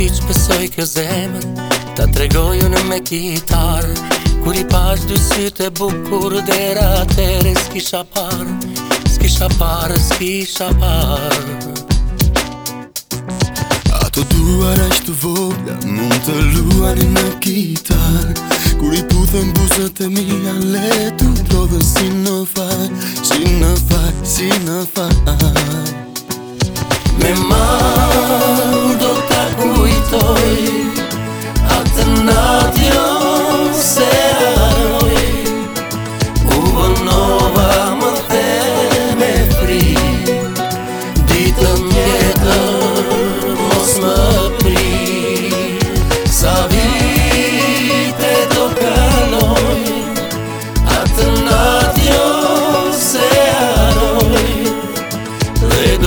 ti që pësoj kjo zemën Ta tregoju në me kitarë Kur i pash dy të bukur Dera atere s'kisha parë S'kisha parë, s'kisha parë Ato duar ashtë vogla mund të luar në kitarë Kur i puthën buzët e mi aletu Do dhe si në fajë Si në fajë, si në fajë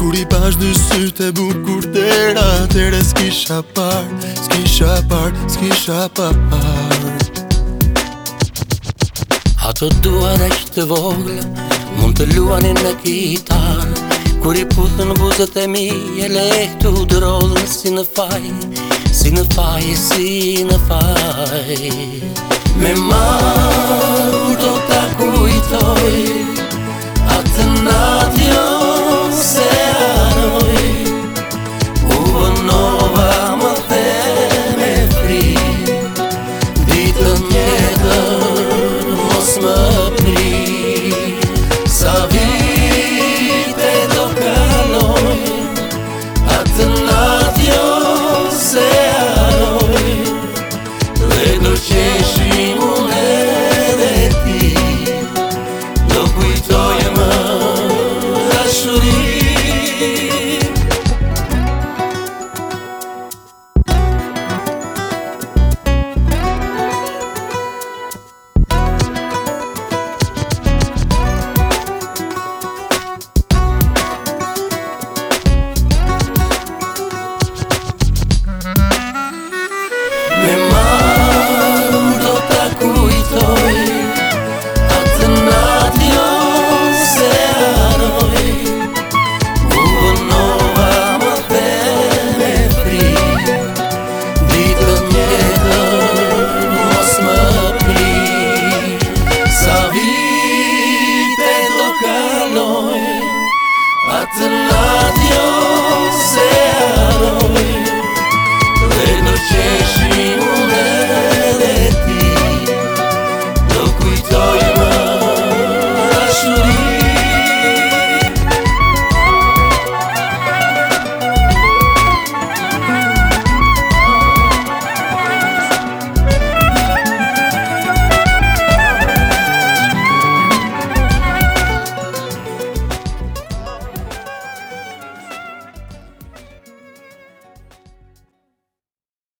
Kur i pash dy sytë e bukur të era Tere s'kisha par, s'kisha par, s'kisha par Ato duar e që të voglë Mund të luani në kitarë Kur i putë buzët e mi E lehtu drodhën si në faj Si në faj, si në faj Me marrë do të kujtoj noi, atât la Dios